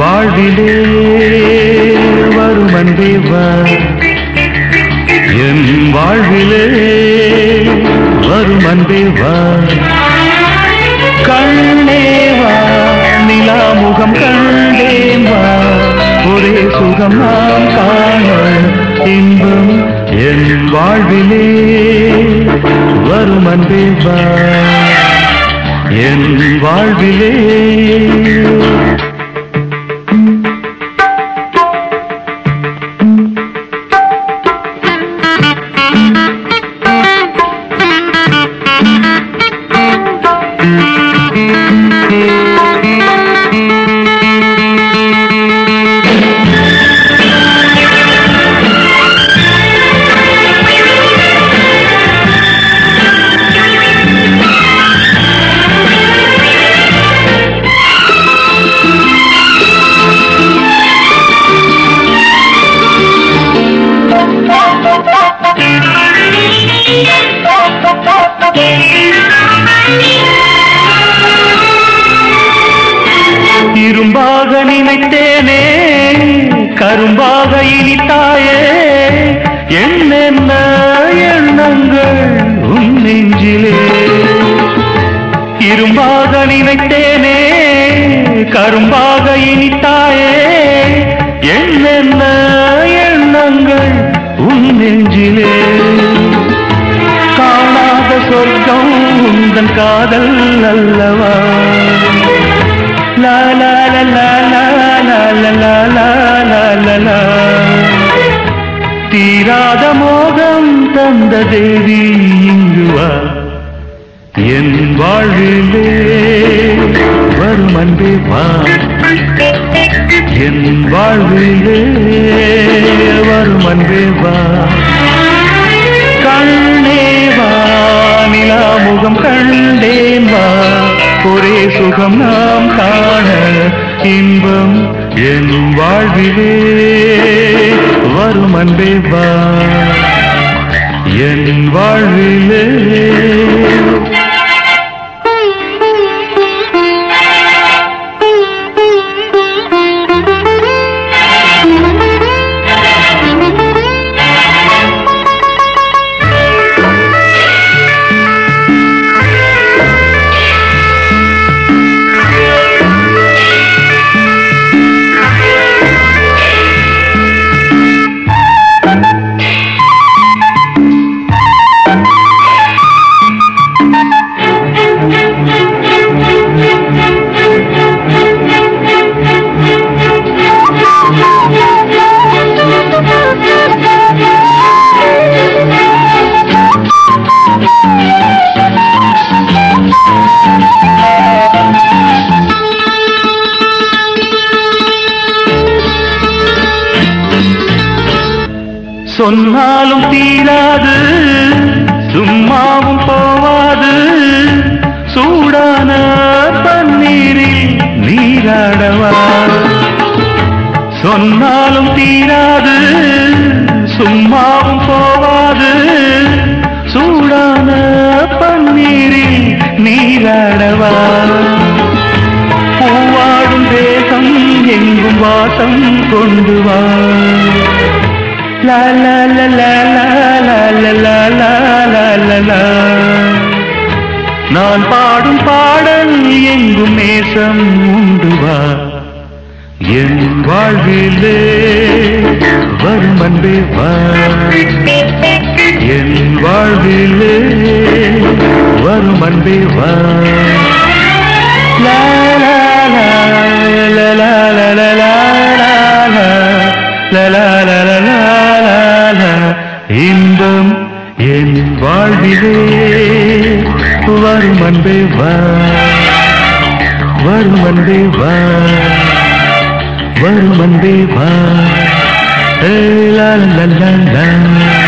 வாழ்விலே அன்பே வா. கண்ணே வா. நிலா முகம் கண்டேன் வா. ஒரே சுகம் நாம் காண இன்பம் என் வாழ்விலே. வரும் அன்பே வா. என் வாழ்விலே. இரும்பாக நினைத்தேனே கரும்பாக இனித்தாயே என்னென்ன எண்ணங்கள் உன் நெஞ்சிலே? இரும்பாக நினைத்தேனே கரும்பாக இனித்தாயே என்னென்ன எண்ணங்கள் உன் நெஞ்சிலே? உந்தன் காதல் அல்லவா? லா லா லா லா லா லா லா லா லா லா தீராத மோகம் தந்த தேவி இங்கு வா. என் வாழ்விலே வரும் அன்பே வா. என் வாழ்விலே வரும் அன்பே வா. கண்ணே சுகம் கண்டேன் வா ஒரே சுகம் நாம் காண இன்பம் என் வாழ்விலே. வரும் அன்பே வா. என் வாழ்விலே. சொன்னாலும் தீராது சும்மாவும் போவாது. சூடான பன்னீரில் நீராடவா? சொன்னாலும் தீராது சும்மாவும் போவாது. சூடான பன்னீரில் நீராடவா? பூவாடும் தேசம் எங்கும் வாசம் கொண்டு வா. லா லா லா லா லா லா லா லா லா லா நான் பாடும் பாடல் எங்கும் நேசம் உண்டு வா என் வாழ்விலே வரும் அன்பே வா. என் வாழ்விலே வரும் அன்பே வா லா லா லா லா லா லா லா லா லா இன்பம் என் வாழ்விலே வரும் அன்பே வா. வரும் அன்பே வா. வரும் அன்பே வா. ஏ லா லா லா லா.